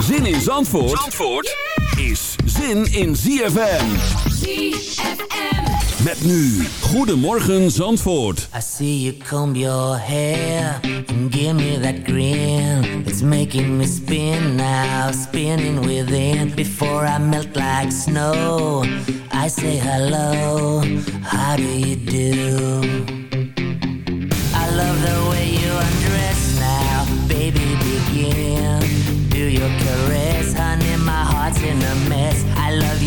Zin in Zandvoort, Zandvoort is zin in ZFM. ZFM. Met nu, Goedemorgen Zandvoort. I see you comb your hair and give me that grin. It's making me spin now, spinning within. Before I melt like snow, I say hello, how do you do? I love the way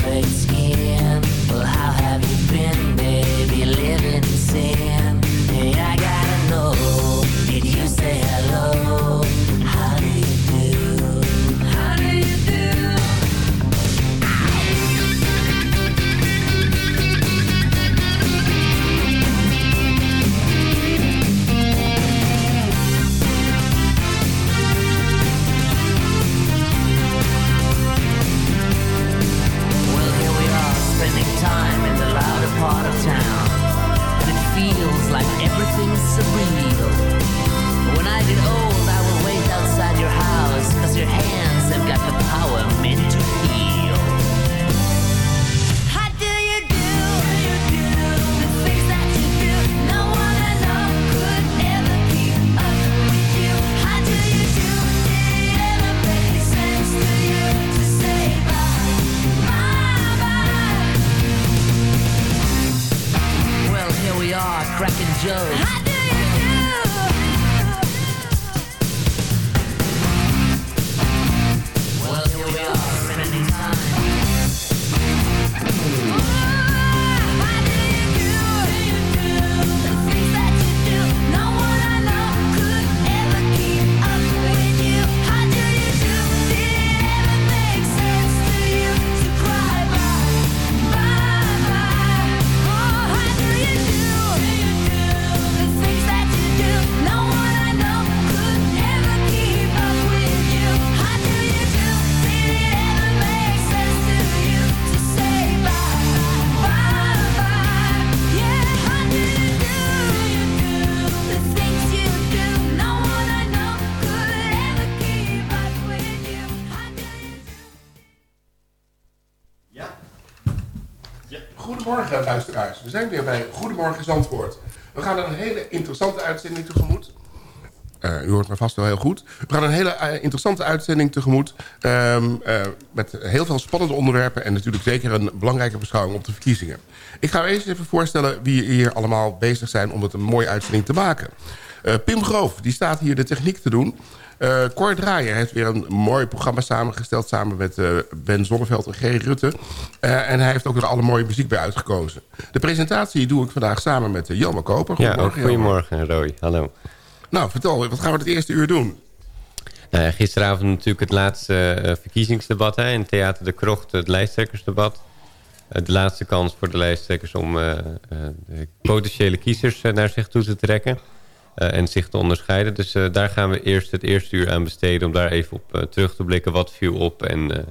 Perfect zijn weer bij Goedemorgen Zandvoort. We gaan een hele interessante uitzending tegemoet. Eh, u hoort me vast wel heel goed. We gaan een hele eh, interessante uitzending tegemoet. ehm, eh, met heel veel spannende onderwerpen. En natuurlijk zeker een belangrijke beschouwing op de verkiezingen. Ik ga u eerst even voorstellen wie hier allemaal bezig zijn om het een mooie uitzending te maken. Pim Groof, die staat hier de techniek te doen. Eh Cor Draaier heeft weer een mooi programma samengesteld... samen met eh, Ben Zonneveld en G. Rutte. Eh, en hij heeft ook er alle mooie muziek bij uitgekozen. De presentatie doe ik vandaag samen met uh, Koper. Ja, ook Jelmer. goedemorgen Roy. Hallo. Nou, vertel, wat gaan we het eerste uur doen? Nou ja, gisteravond natuurlijk het laatste eh, verkiezingsdebat hè, in Theater de Krocht, het lijsttrekkersdebat. Eh, de laatste kans voor de lijsttrekkers om eh, eh, de potentiële kiezers eh, naar zich toe te trekken. Eh, en zich te onderscheiden. Dus eh, daar gaan we eerst het eerste uur aan besteden om daar even op eh, terug te blikken. Wat viel op en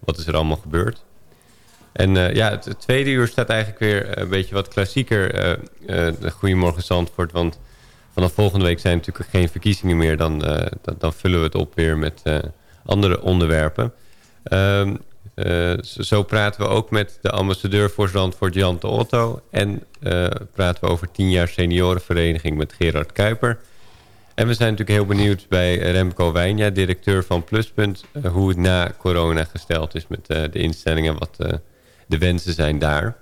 wat is er allemaal gebeurd. En ja, het, tweede uur staat eigenlijk weer een beetje wat klassieker. eh, de Goedemorgen Zandvoort, want vanaf volgende week zijn natuurlijk geen verkiezingen meer. Dan, dan, vullen we het op weer met andere onderwerpen. Ehm, eh, zo, praten we ook met de ambassadeur voor Zandvoort, Jan de Otto. En eh, praten we over 10 jaar seniorenvereniging met Gerard Kuiper. En we zijn natuurlijk heel benieuwd bij Remco Wijnja, directeur van Pluspunt... eh, hoe het na corona gesteld is met de instellingen, wat eh, de wensen zijn daar.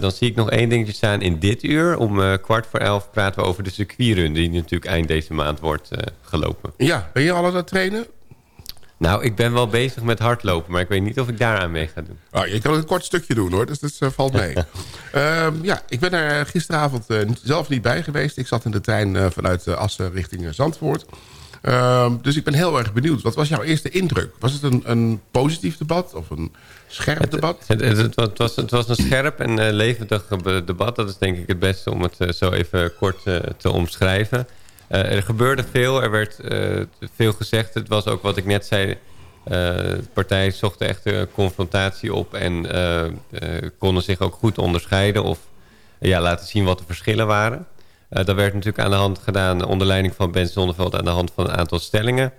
Dan zie ik nog één dingetje staan in dit uur. Om kwart voor elf praten we over de circuitrun... die natuurlijk eind deze maand wordt gelopen. Ja, ben je al aan het trainen? Nou, ik ben wel bezig met hardlopen, maar ik weet niet of ik daaraan mee ga doen. Oh, je kan een kort stukje doen hoor, dus dat uh, valt mee. Ehm, ja, ik ben er gisteravond zelf niet bij geweest. Ik zat in de trein vanuit Assen richting Zandvoort. Ehm, dus ik ben heel erg benieuwd. Wat was jouw eerste indruk? Was het een, een positief debat of een scherp debat? Het, het, het, was, het was een scherp en levendig debat. Dat is denk ik het beste om het zo even kort te omschrijven. Er gebeurde veel, er werd veel gezegd. Het was ook wat ik net zei... de partij zocht echt confrontatie op... en konden zich ook goed onderscheiden... of ja, laten zien wat de verschillen waren... Dat werd natuurlijk aan de hand gedaan onder leiding van Ben Zonneveld aan de hand van een aantal stellingen.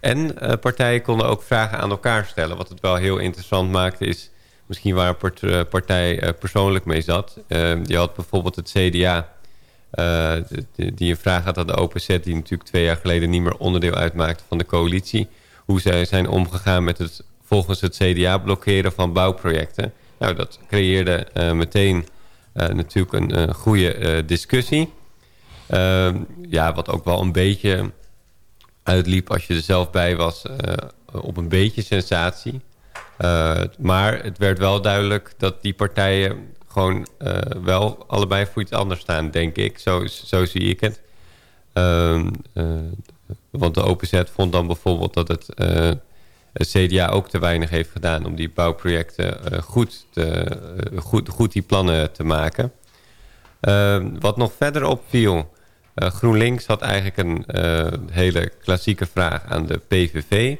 En partijen konden ook vragen aan elkaar stellen. Wat het wel heel interessant maakte is misschien waar een eh, partij persoonlijk mee zat. je had bijvoorbeeld het CDA die een vraag had aan de OPZ... die natuurlijk twee jaar geleden niet meer onderdeel uitmaakte van de coalitie. Hoe zij zijn omgegaan met het volgens het CDA blokkeren van bouwprojecten. Nou, dat creëerde meteen natuurlijk een goede discussie... Ehm, ja, wat ook wel een beetje uitliep als je er zelf bij was eh, op een beetje sensatie. Maar het werd wel duidelijk dat die partijen gewoon uh, wel allebei voor iets anders staan, denk ik. Zo, zo zie ik het. Uh, want de OPZ vond dan bijvoorbeeld dat het, het, CDA ook te weinig heeft gedaan... om die bouwprojecten goed, te, goed, goed die plannen te maken. Ehm, wat nog verder opviel GroenLinks had eigenlijk een hele klassieke vraag aan de PVV.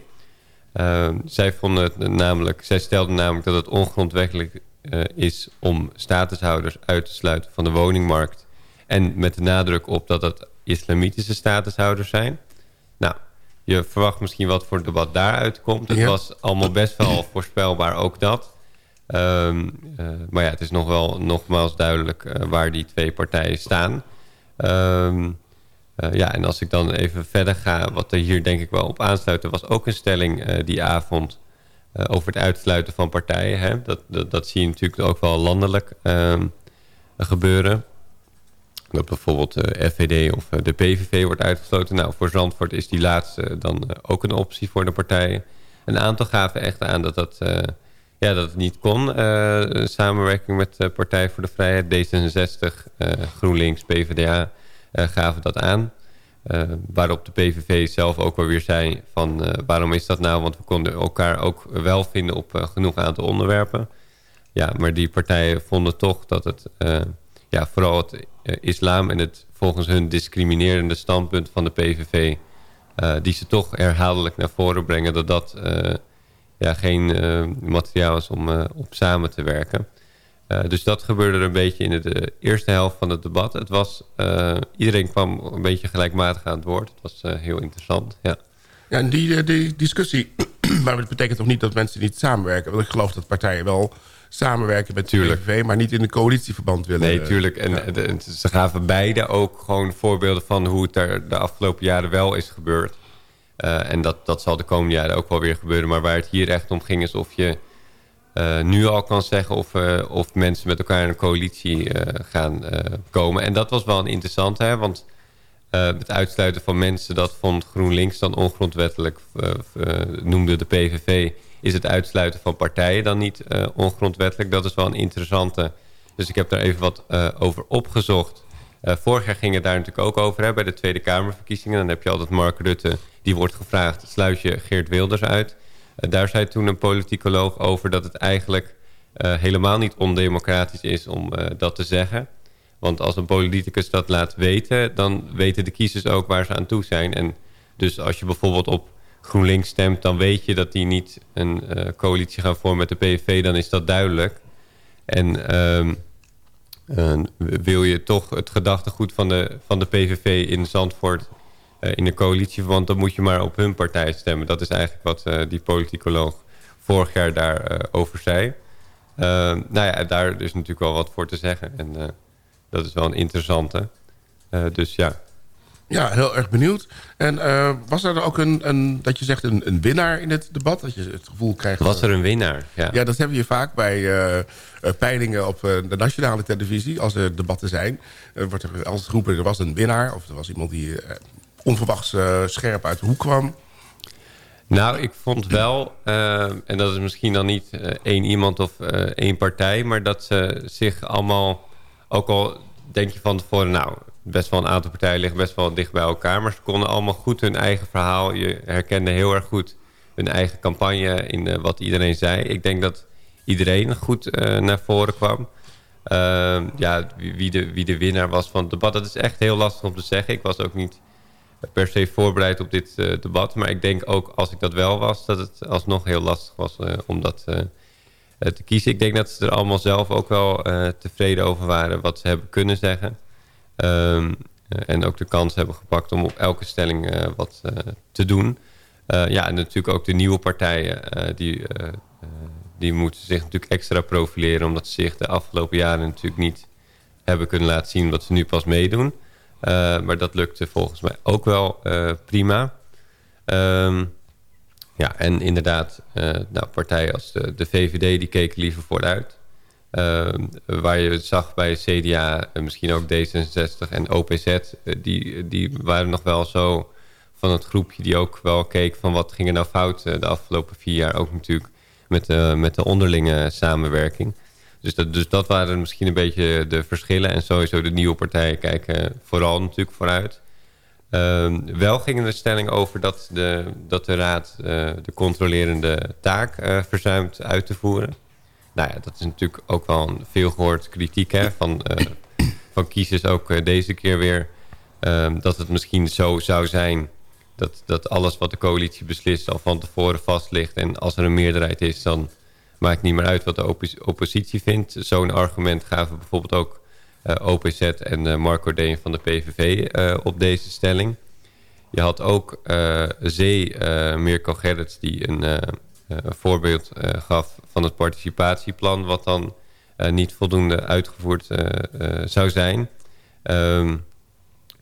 Uh, eh, zij, vonden namelijk, zij stelden namelijk dat het ongrondwettelijk is om statushouders uit te sluiten van de woningmarkt. En met de nadruk op dat het islamitische statushouders zijn. Nou, je verwacht misschien wat voor debat daaruit komt. Het was allemaal best wel voorspelbaar, ook dat. Ehm, maar ja, het is nog wel nogmaals duidelijk waar die twee partijen staan. Um, uh, ja, en als ik dan even verder ga, wat er hier denk ik wel op aansluit... er was ook een stelling die avond over het uitsluiten van partijen. Hè? Dat, dat, zie je natuurlijk ook wel landelijk um, gebeuren. Dat bijvoorbeeld de FVD of de PVV wordt uitgesloten. Nou, voor Zandvoort is die laatste dan ook een optie voor de partijen. Een aantal gaven echt aan dat dat, ja, dat het niet kon. samenwerking met Partij voor de Vrijheid, D66, GroenLinks, PvdA... Eh, gaven dat aan. Uh, waarop de PVV zelf ook wel weer zei van uh, waarom is dat nou? Want we konden elkaar ook wel vinden op uh, genoeg aantal onderwerpen. Ja, maar die partijen vonden toch dat het ja, vooral het islam en het volgens hun discriminerende standpunt van de PVV... die ze toch herhaaldelijk naar voren brengen... dat dat ja, geen materiaal is om op samen te werken. Uh, dus dat gebeurde er een beetje in de uh, eerste helft van het debat. Het was, uh, iedereen kwam een beetje gelijkmatig aan het woord. Het was heel interessant, ja. Ja, en die, die discussie, maar het betekent toch niet dat mensen niet samenwerken? Want ik geloof dat partijen wel samenwerken met de PVV... maar niet in een coalitieverband willen. Nee, tuurlijk. En, ja. ze gaven beide ook gewoon voorbeelden van... hoe het er de afgelopen jaren wel is gebeurd. en dat, dat zal de komende jaren ook wel weer gebeuren. Maar waar het hier echt om ging is of je uh, nu al kan zeggen of, uh, of mensen met elkaar in een coalitie uh, gaan komen. En dat was wel een interessant, hè, want het uitsluiten van mensen... dat vond GroenLinks dan ongrondwettelijk, noemde de PVV... is het uitsluiten van partijen dan niet ongrondwettelijk. Dat is wel een interessante. Dus ik heb daar even wat over opgezocht. vorig jaar ging het daar natuurlijk ook over hè, bij de Tweede Kamerverkiezingen. Dan heb je altijd Mark Rutte, die wordt gevraagd... sluit je Geert Wilders uit... Eh, daar zei toen een politicoloog over dat het eigenlijk uh, helemaal niet ondemocratisch is om uh, dat te zeggen. Want als een politicus dat laat weten, dan weten de kiezers ook waar ze aan toe zijn. En dus als je bijvoorbeeld op GroenLinks stemt, dan weet je dat die niet een uh, coalitie gaan vormen met de PVV, dan is dat duidelijk. En uh, wil je toch het gedachtegoed van de, van de PVV in Zandvoort in de coalitie, want dan moet je maar op hun partij stemmen. Dat is eigenlijk wat uh, die politicoloog vorig jaar daarover uh, over zei. nou ja, daar is natuurlijk wel wat voor te zeggen. En dat is wel een interessante. dus ja. Ja, heel erg benieuwd. En was er ook een, een, dat je zegt, een, een winnaar in het debat? Dat je het gevoel krijgt... Was er een winnaar, ja. Ja, dat heb je vaak bij peilingen op de nationale televisie. Als er debatten zijn, wordt er altijd geroepen, er was een winnaar. Of er was iemand die onverwachts uh, scherp uit de hoek kwam? Nou, ik vond wel, en dat is misschien dan niet één iemand of één partij... maar dat ze zich allemaal, ook al denk je van tevoren... nou, best wel een aantal partijen liggen best wel dicht bij elkaar... maar ze konden allemaal goed hun eigen verhaal. Je herkende heel erg goed hun eigen campagne in wat iedereen zei. Ik denk dat iedereen goed naar voren kwam... Ja, wie de, wie de winnaar was van het debat, dat is echt heel lastig om te zeggen. Ik was ook niet per se voorbereid op dit uh, debat. Maar ik denk ook als ik dat wel was, dat het alsnog heel lastig was uh, om dat uh, te kiezen. Ik denk dat ze er allemaal zelf ook wel tevreden over waren wat ze hebben kunnen zeggen. Um, en ook de kans hebben gepakt om op elke stelling wat te doen. ja, en natuurlijk ook de nieuwe partijen die die moeten zich natuurlijk extra profileren... omdat ze zich de afgelopen jaren natuurlijk niet hebben kunnen laten zien... wat ze nu pas meedoen. Uh, maar dat lukte volgens mij ook wel uh, prima. Um, ja, en inderdaad, uh, nou, partijen als de, VVD die keken liever vooruit. Ehm, waar je zag bij CDA, misschien ook D66 en OPZ... die, die waren nog wel zo van het groepje die ook wel keek... van wat ging er nou fout de afgelopen vier jaar ook natuurlijk met de, met de onderlinge samenwerking. Dus dat, dus dat waren misschien een beetje de verschillen. En sowieso de nieuwe partijen kijken vooral natuurlijk vooruit. Um, wel ging de stelling over dat de, dat de Raad uh, de controlerende taak uh, verzuimt uit te voeren. Nou ja, dat is natuurlijk ook wel een veelgehoord kritiek hè, van, uh, van kiezers ook deze keer weer. Um, dat het misschien zo zou zijn dat, dat alles wat de coalitie beslist al van tevoren vast ligt. En als er een meerderheid is, dan maakt niet meer uit wat de oppositie vindt. Zo'n argument gaven bijvoorbeeld ook uh, eh, OPZ en uh, Marco Deen van de PVV eh, op deze stelling. Je had ook Zee, Mirko Gerrits, die een voorbeeld gaf van het participatieplan... wat dan niet voldoende uitgevoerd zou zijn... Um,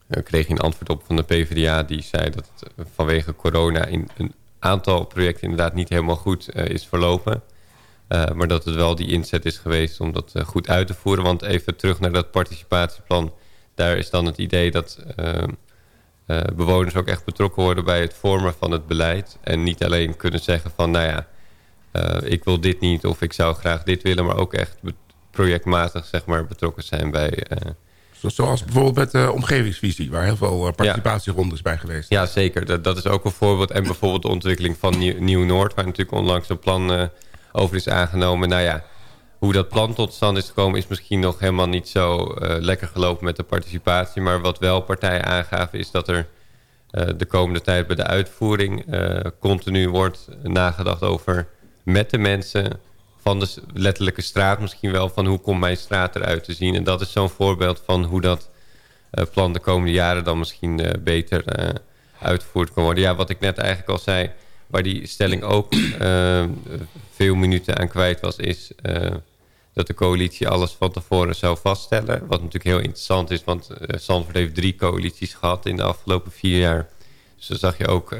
ik kreeg een antwoord op van de PvdA. Die zei dat het eh, vanwege corona in een aantal projecten inderdaad niet helemaal goed is verlopen. Uh, maar dat het wel die inzet is geweest om dat uh, goed uit te voeren. Want even terug naar dat participatieplan. Daar is dan het idee dat bewoners ook echt betrokken worden bij het vormen van het beleid. En niet alleen kunnen zeggen van nou ja, ik wil dit niet of ik zou graag dit willen. Maar ook echt projectmatig zeg maar, betrokken zijn bij Zoals bijvoorbeeld met de omgevingsvisie... waar heel veel eh, participatierondes bij geweest Ja, zeker. Dat, dat, is ook een voorbeeld. En bijvoorbeeld de ontwikkeling van Nieuw-Noord... waar natuurlijk onlangs een plan over is aangenomen. Nou ja, hoe dat plan tot stand is gekomen... is misschien nog helemaal niet zo uh, lekker gelopen met de participatie. Maar wat wel partijen aangaven is dat er de komende tijd... bij de uitvoering continu wordt nagedacht over... met de mensen van de letterlijke straat misschien wel... van hoe komt mijn straat eruit te zien. En dat is zo'n voorbeeld van hoe dat plan de komende jaren... dan misschien beter uitgevoerd kan worden. Ja, wat ik net eigenlijk al zei... waar die stelling ook veel minuten aan kwijt was... is dat de coalitie alles van tevoren zou vaststellen. Wat natuurlijk heel interessant is... want Zandvoort heeft drie coalities gehad in de afgelopen vier jaar. Dus dan zag je ook...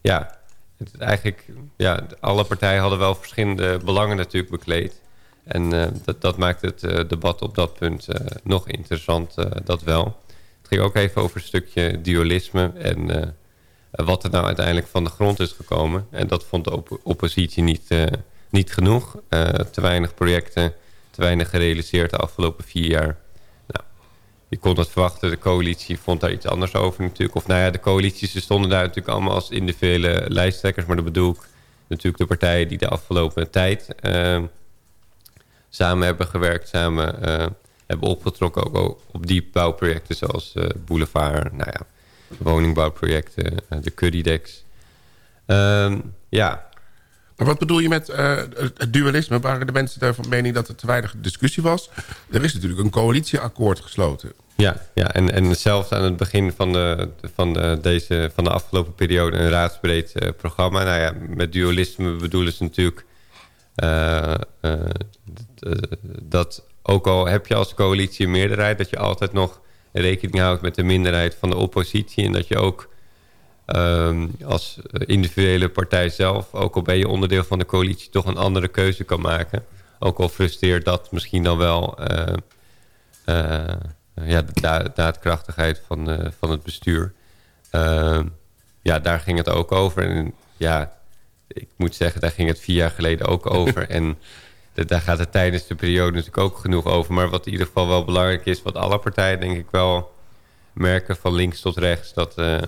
ja, het, eigenlijk, ja, alle partijen hadden wel verschillende belangen natuurlijk bekleed. En dat, dat maakt het debat op dat punt nog interessant, dat wel. Het ging ook even over een stukje dualisme en wat er nou uiteindelijk van de grond is gekomen. En dat vond de op oppositie niet, niet genoeg. te weinig projecten, te weinig gerealiseerd de afgelopen vier jaar je kon het verwachten. De coalitie vond daar iets anders over natuurlijk. Of nou ja, de coalities stonden daar natuurlijk allemaal als individuele lijsttrekkers. Maar dat bedoel ik natuurlijk de partijen die de afgelopen tijd uh, samen hebben gewerkt. Samen hebben opgetrokken ook op die bouwprojecten zoals Boulevard. Nou ja, woningbouwprojecten, de Currydex. Ehm, ja, maar wat bedoel je met uh, het dualisme? Waren de mensen van mening dat er te weinig discussie was? Er is natuurlijk een coalitieakkoord gesloten. Ja, ja en, en zelfs aan het begin van de, van de, deze, van de afgelopen periode een raadsbreed uh, programma. Nou ja, met dualisme bedoelen ze natuurlijk uh, dat ook al heb je als coalitie een meerderheid... dat je altijd nog rekening houdt met de minderheid van de oppositie... en dat je ook um, als individuele partij zelf... ook al ben je onderdeel van de coalitie... toch een andere keuze kan maken. Ook al frustreert dat misschien dan wel... Uh, uh, ja, de daadkrachtigheid van, uh, van het bestuur. ja, daar ging het ook over. En ja, ik moet zeggen, daar ging het vier jaar geleden ook over. en daar gaat het tijdens de periode natuurlijk ook genoeg over. Maar wat in ieder geval wel belangrijk is... wat alle partijen denk ik wel merken van links tot rechts... dat, uh,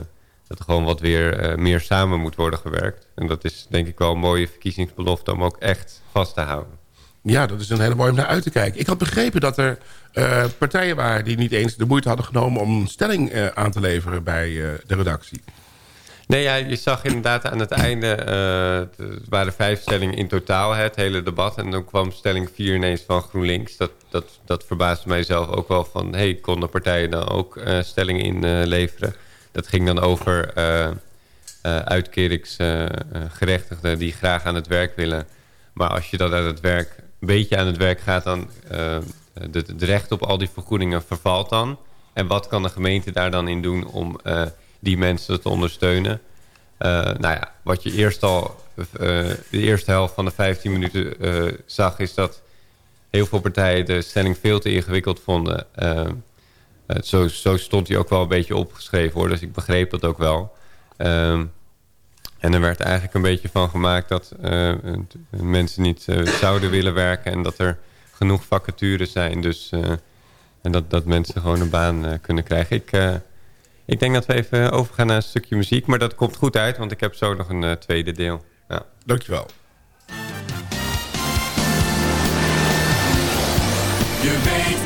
dat er gewoon wat weer uh, meer samen moet worden gewerkt. En dat is denk ik wel een mooie verkiezingsbelofte... om ook echt vast te houden. Ja, dat is een hele mooie om naar uit te kijken. Ik had begrepen dat er uh, partijen waren... die niet eens de moeite hadden genomen om een stelling aan te leveren bij de redactie. Nee, ja, je zag inderdaad aan het einde... Uh, het waren vijf stellingen in totaal, het hele debat. En dan kwam stelling vier ineens van GroenLinks. Dat, dat, dat verbaasde mij zelf ook wel van... hey, konden partijen dan ook uh, stellingen inleveren? Uh, dat ging dan over uitkeringsgerechtigden... die graag aan het werk willen. Maar als je dan aan het werk, een beetje aan het werk gaat... dan het recht op al die vergoedingen vervalt dan. En wat kan de gemeente daar dan in doen om die mensen te ondersteunen. Uh, nou ja, wat je eerst al uh, de eerste helft van de 15 minuten uh, zag... is dat heel veel partijen de stelling veel te ingewikkeld vonden. zo, zo, stond hij ook wel een beetje opgeschreven hoor, dus ik begreep dat ook wel. Ehm, en er werd eigenlijk een beetje van gemaakt dat mensen niet zouden willen werken... en dat er genoeg vacatures zijn. Dus, en dat, dat mensen gewoon een baan kunnen krijgen. Ik ik denk dat we even overgaan naar een stukje muziek. Maar dat komt goed uit, want ik heb zo nog een uh, tweede deel. Ja. Dankjewel. Je weet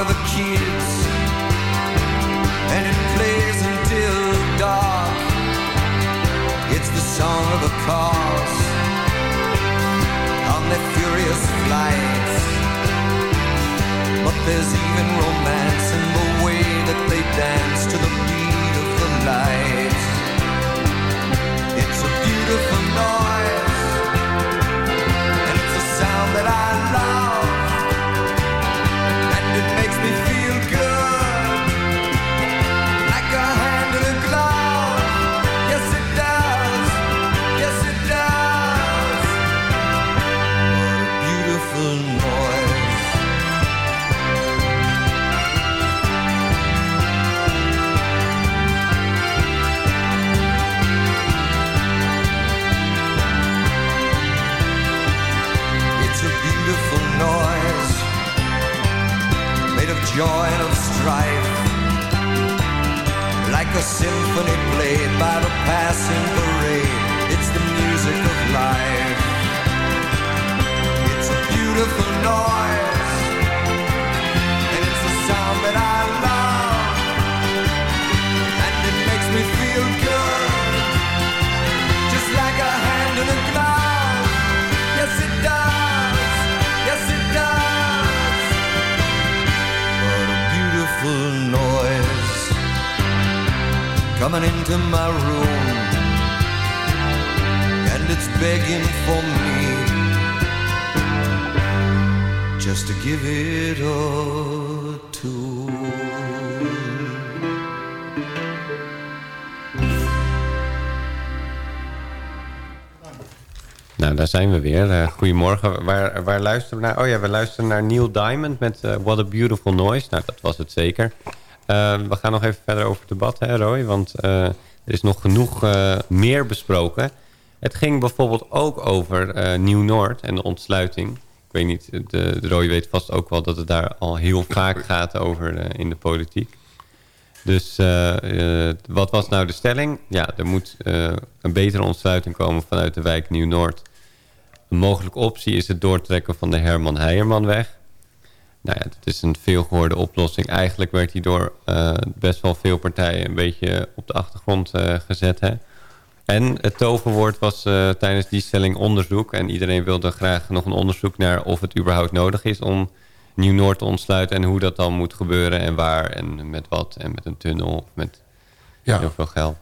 of the kids, and it plays until dark. It's the song of the cars on their furious flights. But there's even romance in the way that they dance to the beat of the lights. Like a symphony played by the passing parade. It's the music of life. It's a beautiful noise, into my room and it's begging for me just to give it. Nou, daar zijn we weer. Uh, goedemorgen. Waar, waar luisteren we naar? Oh ja, we luisteren naar Neil Diamond met uh, What a Beautiful Noise. Nou, dat was het zeker. Uh, we gaan nog even verder over het debat, hè Roy? Want er is nog genoeg meer besproken. Het ging bijvoorbeeld ook over Nieuw-Noord en de ontsluiting. Ik weet niet, de, de Roy weet vast ook wel dat het daar al heel vaak gaat over in de politiek. Dus wat was nou de stelling? Ja, er moet een betere ontsluiting komen vanuit de wijk Nieuw-Noord. Een mogelijke optie is het doortrekken van de Herman Heijermanweg. Nou ja, dat is een veelgehoorde oplossing. Eigenlijk werd die door best wel veel partijen een beetje op de achtergrond gezet. Hè? En het toverwoord was tijdens die stelling onderzoek. En iedereen wilde graag nog een onderzoek naar of het überhaupt nodig is om Nieuw-Noord te ontsluiten... en hoe dat dan moet gebeuren en waar en met wat. En met een tunnel of met ja. heel veel geld.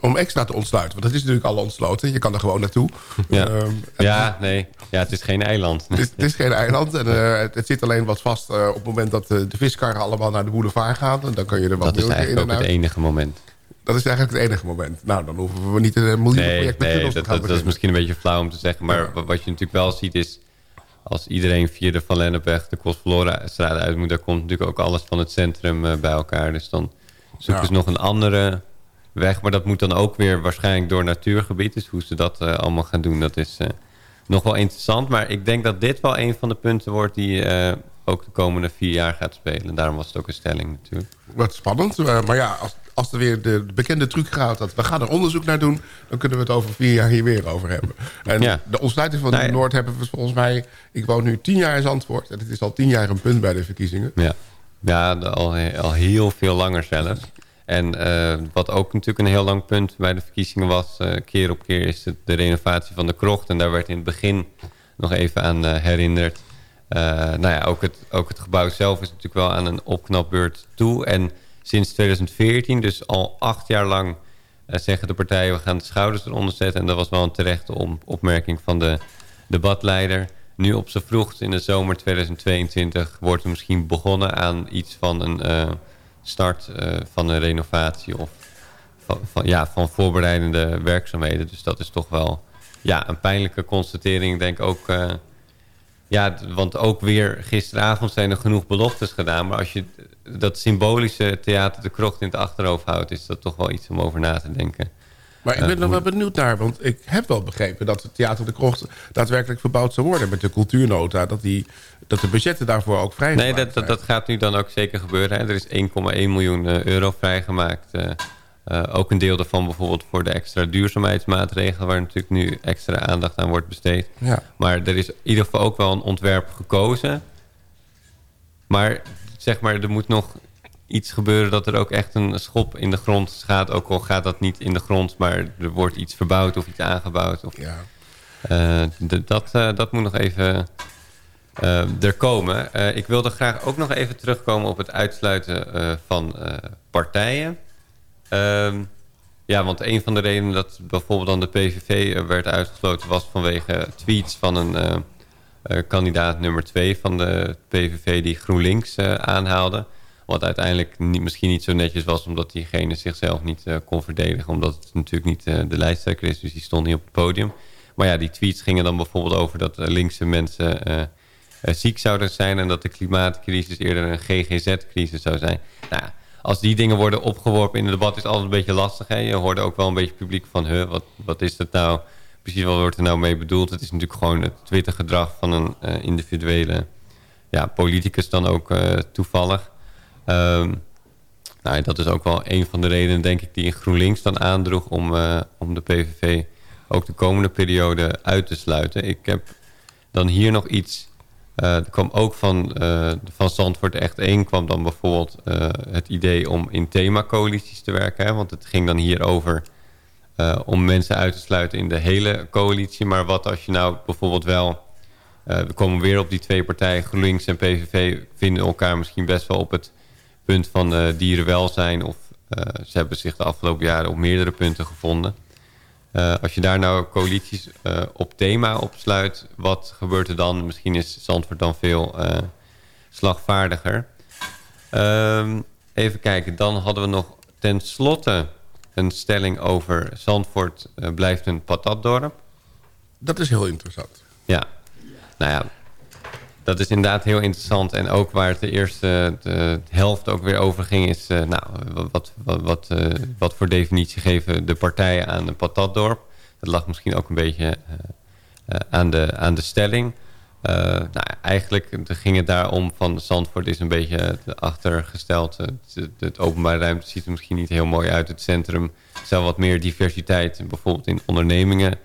Om extra te ontsluiten, want dat is natuurlijk al ontsloten. Je kan er gewoon naartoe. Ja, uh, ja nee. Ja, het is geen eiland. Het is, het is geen eiland. En, uh, het, het, zit alleen wat vast uh, op het moment dat de viskarren allemaal naar de boulevard gaan. En dan kan je er wat Dat is eigenlijk ook het enige moment. Dat is eigenlijk het enige moment. Nou, dan hoeven we niet een miljoenenproject nee, met nee, dat, gaan dat, dat is misschien een beetje flauw om te zeggen. Maar ja. wat je natuurlijk wel ziet is als iedereen via de Van Lennepweg de Kostverlorenstraat uit moet... dan komt natuurlijk ook alles van het centrum bij elkaar. Dus dan zoeken ja. ze nog een andere weg. Maar dat moet dan ook weer waarschijnlijk door natuurgebied. Dus hoe ze dat uh, allemaal gaan doen, dat is uh, nog wel interessant. Maar ik denk dat dit wel een van de punten wordt... die ook de komende vier jaar gaat spelen. Daarom was het ook een stelling natuurlijk. Wat spannend. maar ja, als, als er weer de bekende truc gaat... dat we gaan er onderzoek naar doen... dan kunnen we het over vier jaar hier weer over hebben. En ja. de ontsluiting van nou, Noord hebben we volgens mij... ik woon nu tien jaar in Zandvoort... en het is al tien jaar een punt bij de verkiezingen. Ja, ja al, al heel veel langer zelfs. En uh, wat ook natuurlijk een heel lang punt bij de verkiezingen was... Uh, keer op keer is het de renovatie van de krocht. En daar werd in het begin nog even aan uh, herinnerd. nou ja, ook het, ook het gebouw zelf is natuurlijk wel aan een opknapbeurt toe... En sinds 2014, dus al acht jaar lang... Zeggen de partijen, we gaan de schouders eronder zetten. En dat was wel een terechte opmerking van de debatleider. Nu op z'n vroegst in de zomer 2022 wordt er misschien begonnen aan iets van een uh, start uh, van een renovatie... of van, van, ja, van voorbereidende werkzaamheden. Dus dat is toch wel ja, een pijnlijke constatering. Ik denk ook... Ja, want ook weer gisteravond zijn er genoeg beloftes gedaan. Maar als je dat symbolische theater de krocht in het achterhoofd houdt... is dat toch wel iets om over na te denken. Maar ik ben uh, nog wel benieuwd naar, want ik heb wel begrepen... dat het theater de krocht daadwerkelijk verbouwd zou worden... met de cultuurnota, dat, die, dat de budgetten daarvoor ook vrij Nee, dat, dat, dat, gaat nu dan ook zeker gebeuren. Hè. Er is 1,1 miljoen uh, euro vrijgemaakt... Uh, ook een deel daarvan bijvoorbeeld voor de extra duurzaamheidsmaatregelen... waar natuurlijk nu extra aandacht aan wordt besteed. Ja. Maar er is in ieder geval ook wel een ontwerp gekozen. Maar zeg maar, er moet nog iets gebeuren... dat er ook echt een schop in de grond gaat. Ook al gaat dat niet in de grond, maar er wordt iets verbouwd of iets aangebouwd. Of, ja. uh, dat, uh, dat moet nog even... Uh, er komen. Ik wilde graag ook nog even terugkomen op het uitsluiten van partijen. Um, ja, want een van de redenen dat bijvoorbeeld dan de PVV werd uitgesloten... was vanwege tweets van een kandidaat nummer 2 van de PVV... die GroenLinks aanhaalde. Wat uiteindelijk niet, misschien niet zo netjes was... omdat diegene zichzelf niet kon verdedigen. Omdat het natuurlijk niet de lijsttrekker is. Dus die stond niet op het podium. Maar ja, die tweets gingen dan bijvoorbeeld over dat linkse mensen ziek zouden zijn... en dat de klimaatcrisis eerder een GGZ-crisis zou zijn. Nou, als die dingen worden opgeworpen in het debat is het altijd een beetje lastig. Hè? Je hoorde ook wel een beetje publiek van... Huh, wat, wat is dat nou? Precies wat wordt er nou mee bedoeld? Het is natuurlijk gewoon het Twitter-gedrag van een individuele ja, politicus dan ook toevallig. Um, nou, dat is ook wel een van de redenen, denk ik, die in GroenLinks dan aandroeg... om, uh, om de PVV ook de komende periode uit te sluiten. Ik heb dan hier nog iets uh, er kwam ook van, uh, van Zandvoort echt één kwam dan bijvoorbeeld het idee om in themacoalities te werken. Hè? Want het ging dan hier over om mensen uit te sluiten in de hele coalitie. Maar wat als je nou bijvoorbeeld wel... we komen weer op die twee partijen, GroenLinks en PVV... vinden elkaar misschien best wel op het punt van dierenwelzijn. Of ze hebben zich de afgelopen jaren op meerdere punten gevonden... Uh, als je daar nou coalities op thema opsluit, wat gebeurt er dan? Misschien is Zandvoort dan veel slagvaardiger. Um, even kijken, dan hadden we nog tenslotte een stelling over Zandvoort blijft een patatdorp. Dat is heel interessant. Ja, nou ja, dat is inderdaad heel interessant. En ook waar het de eerste de helft ook weer over ging... is, uh, nou, wat, wat, uh, wat voor definitie geven de partijen aan een patatdorp? Dat lag misschien ook een beetje uh, aan, de, aan de stelling. nou, eigenlijk ging het daarom van Zandvoort is een beetje achtergesteld. Het, het openbare ruimte ziet er misschien niet heel mooi uit. Het centrum zou wat meer diversiteit, bijvoorbeeld in ondernemingen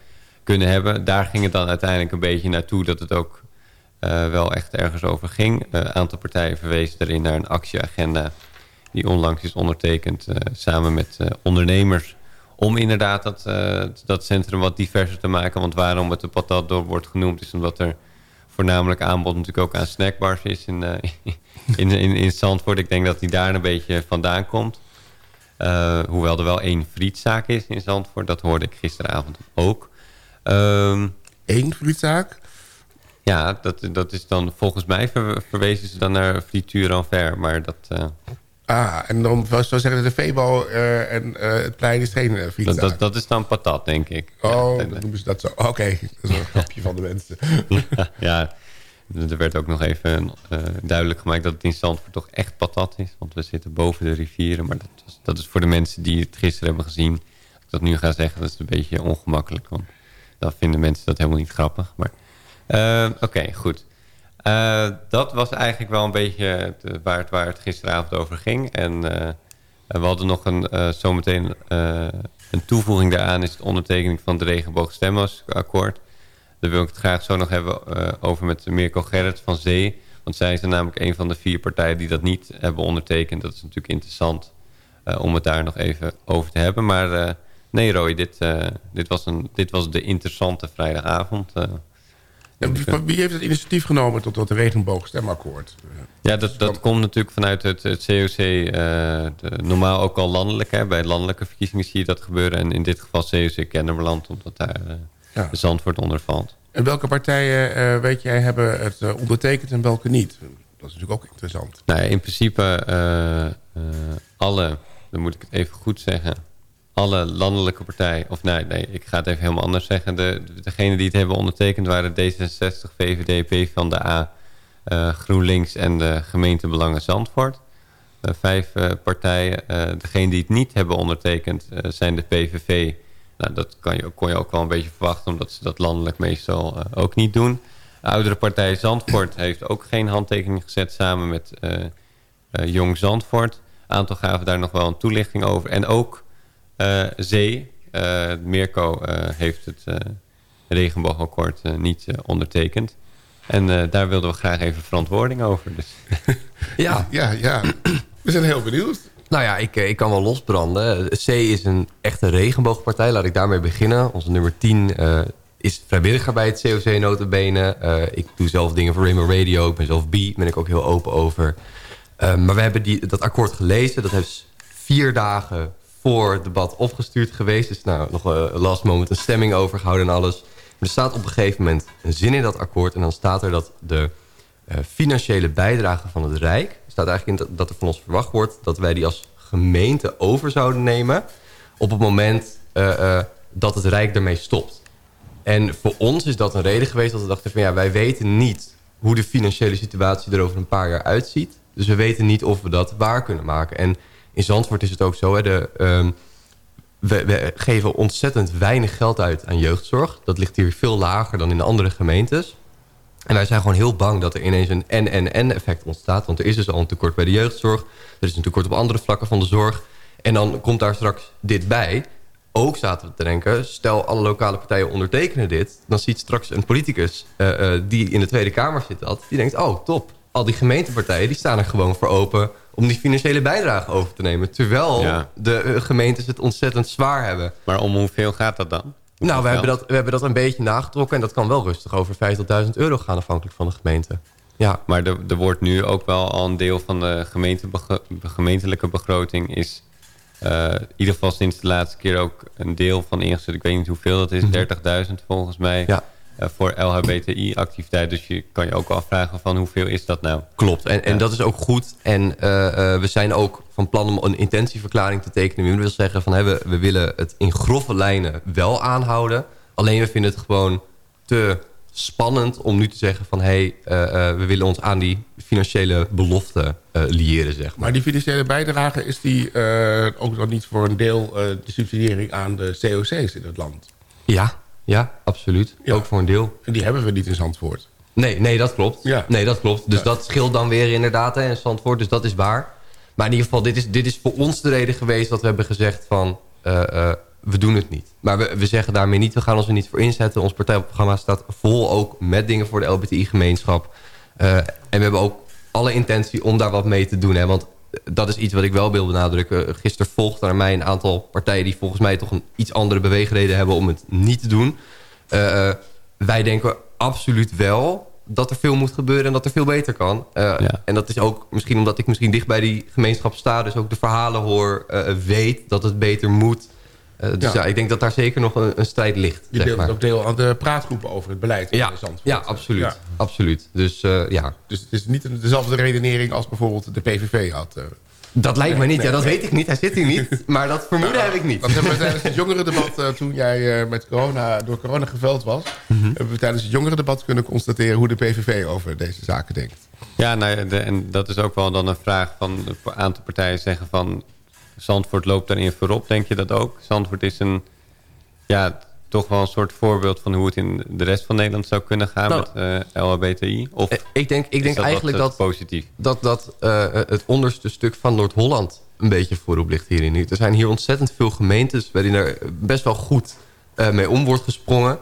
kunnen hebben. Daar ging het dan uiteindelijk een beetje naartoe dat het ook wel echt ergens over ging. Een uh, aantal partijen verwezen daarin naar een actieagenda die onlangs is ondertekend uh, samen met ondernemers. Om inderdaad dat, dat centrum wat diverser te maken. Want waarom het de patatdorp wordt genoemd is omdat er voornamelijk aanbod natuurlijk ook aan snackbars is in, in, in, in Zandvoort. Ik denk dat die daar een beetje vandaan komt. hoewel er wel één frietzaak is in Zandvoort. Dat hoorde ik gisteravond ook. Um, Eén frietzaak? Ja, dat, dat is dan volgens mij ver, verwezen ze dan naar frituur en ver, maar dat... Uh... Ah, en dan zou zeggen de veebal uh, en uh, het plein is geen. Dat, dat, dat, is dan patat, denk ik. Oh, ja, dan noemen ze dat zo. Oké, okay. dat is een grapje van de mensen. ja, ja, er werd ook nog even duidelijk gemaakt dat het in Zandvoort toch echt patat is. Want we zitten boven de rivieren, maar dat is, dat is voor de mensen die het gisteren hebben gezien. Als ik dat nu ga zeggen, dat is een beetje ongemakkelijk. Want dan vinden mensen dat helemaal niet grappig, maar... Uh, Oké, goed. Uh, dat was eigenlijk wel een beetje de, waar, het, waar het gisteravond over ging. En we hadden nog een, zometeen een toevoeging daaraan... is het ondertekening van het regenboogstemmersakkoord. Daar wil ik het graag zo nog hebben over met Mirko Gerrit van Zee. Want zij is namelijk een van de vier partijen die dat niet hebben ondertekend. Dat is natuurlijk interessant om het daar nog even over te hebben. Maar nee Roy, dit, dit, was een, dit was de interessante vrijdagavond... Ja, wie heeft het initiatief genomen tot dat regenboogstemmakkoord? Ja, dat, dat komt natuurlijk vanuit het, het COC. Uh, de, normaal ook al landelijk. Hè. Bij landelijke verkiezingen zie je dat gebeuren. En in dit geval COC Kennemerland, omdat daar uh, ja. de Zandvoort onder valt. En welke partijen, uh, weet jij, hebben het ondertekend en welke niet? Dat is natuurlijk ook interessant. Nou, in principe alle, dan moet ik het even goed zeggen alle landelijke partijen... of nee, nee, ik ga het even helemaal anders zeggen. De, degenen die het hebben ondertekend waren D66, VVD, PvdA... Uh, GroenLinks en de gemeente Belangen Zandvoort. Uh, vijf uh, partijen. degenen die het niet hebben ondertekend zijn de PVV. Nou, dat kan je, kon je ook wel een beetje verwachten... omdat ze dat landelijk meestal ook niet doen. De oudere partij Zandvoort heeft ook geen handtekening gezet... samen met Jong Zandvoort. Een aantal gaven daar nog wel een toelichting over. En ook Zee, uh, Mirko uh, heeft het regenboogakkoord niet ondertekend. En daar wilden we graag even verantwoording over. Dus. ja. ja, ja. We zijn heel benieuwd. Nou ja, ik, ik kan wel losbranden. C is een echte regenboogpartij. Laat ik daarmee beginnen. Onze nummer 10 is vrijwilliger bij het COC notabene. ik doe zelf dingen voor Rainbow Radio. Ik ben zelf B. Daar ben ik ook heel open over. maar we hebben die, dat akkoord gelezen. Dat heeft vier dagen voor debat opgestuurd geweest. Dus nou, nog een last moment een stemming over gehouden en alles. Maar er staat op een gegeven moment een zin in dat akkoord. En dan staat er dat de uh, financiële bijdrage van het Rijk... staat eigenlijk in dat, dat er van ons verwacht wordt... dat wij die als gemeente over zouden nemen... op het moment uh, dat het Rijk ermee stopt. En voor ons is dat een reden geweest dat we dachten van... ja, wij weten niet hoe de financiële situatie er over een paar jaar uitziet. Dus we weten niet of we dat waar kunnen maken. En in Zandvoort is het ook zo. Hè, de, um, we, geven ontzettend weinig geld uit aan jeugdzorg. Dat ligt hier veel lager dan in de andere gemeentes. En wij zijn gewoon heel bang dat er ineens een en-en-en-effect ontstaat. Want er is dus al een tekort bij de jeugdzorg. Er is een tekort op andere vlakken van de zorg. En dan komt daar straks dit bij. Ook zaten we te denken, stel alle lokale partijen ondertekenen dit... dan ziet straks een politicus uh, uh, die in de Tweede Kamer zit... Dat, die denkt, oh top, al die gemeentepartijen die staan er gewoon voor open om die financiële bijdrage over te nemen. Terwijl ja. de gemeentes het ontzettend zwaar hebben. Maar om hoeveel gaat dat dan? Nou, we hebben, dat, we hebben dat een beetje nagetrokken. En dat kan wel rustig over 50.000 euro gaan afhankelijk van de gemeente. Ja. Maar er, er wordt nu ook wel al een deel van de gemeentelijke begroting... is uh, in ieder geval sinds de laatste keer ook een deel van ingezet. Ik weet niet hoeveel dat is, 30.000 volgens mij. Ja. Eh, voor LHBTI-activiteit. Dus je kan je ook afvragen van hoeveel is dat nou? Klopt, en, en dat is ook goed. En uh, uh, we zijn ook van plan om een intentieverklaring te tekenen. We willen zeggen van we, we willen het in grove lijnen wel aanhouden. Alleen we vinden het gewoon te spannend om nu te zeggen van... hé, hey, we willen ons aan die financiële belofte uh, liëren, zeg maar. Maar die financiële bijdrage, is die ook nog niet voor een deel... de subsidiëring aan de COC's in het land? Ja, ja absoluut. Ja. Ook voor een deel. En die hebben we niet in Zandvoort. Nee, nee dat klopt. Ja. Nee, dat klopt. Dus Ja. dat scheelt dan weer inderdaad hè, in Zandvoort. Dus dat is waar. Maar in ieder geval, dit is, dit is voor ons de reden geweest... dat we hebben gezegd van... eh, eh, we doen het niet. Maar we, we zeggen daarmee niet, we gaan ons er niet voor inzetten. Ons partijprogramma staat vol ook met dingen voor de LBTI-gemeenschap. Eh, en we hebben ook alle intentie om daar wat mee te doen. Hè? Want dat is iets wat ik wel wil benadrukken. Gisteren volgden naar mij een aantal partijen... die volgens mij toch een iets andere beweegreden hebben om het niet te doen. Eh, eh, wij denken absoluut wel dat er veel moet gebeuren en dat er veel beter kan. Eh, Ja. En dat is ook misschien omdat ik misschien dicht bij die gemeenschap sta... dus ook de verhalen hoor, eh, weet dat het beter moet. Eh, dus ja. Ja. ik denk dat daar zeker nog een, een strijd ligt. Je deelt maar. ook deel aan de praatgroepen over het beleid Ja, in Zandvoort. ja, absoluut. Ja. absoluut. Dus eh, ja, Dus het is niet dezelfde redenering als bijvoorbeeld de PVV had. eh. dat lijkt me niet. nee, ja, dat nee. weet ik niet. Hij zit hier niet. Maar dat vermoeden heb ik niet. Dat hebben we tijdens het jongerendebat, eh, toen jij eh, met corona, door corona geveld was... Mhm. hebben we tijdens het jongerendebat kunnen constateren... hoe de PVV over deze zaken denkt. Ja, nou, de- en dat is ook wel dan een vraag van een aantal partijen zeggen van... Zandvoort loopt daarin voorop, denk je dat ook? Zandvoort is een, ja, toch wel een soort voorbeeld van hoe het in de rest van Nederland zou kunnen gaan Nou, met eh LHBTI? Of Eh, Ik denk, ik denk dat eigenlijk wat, dat, eh, positief? dat, dat eh, het onderste stuk van Noord-Holland een beetje voorop ligt hierin. Er zijn hier ontzettend veel gemeentes waarin er best wel goed eh, mee om wordt gesprongen.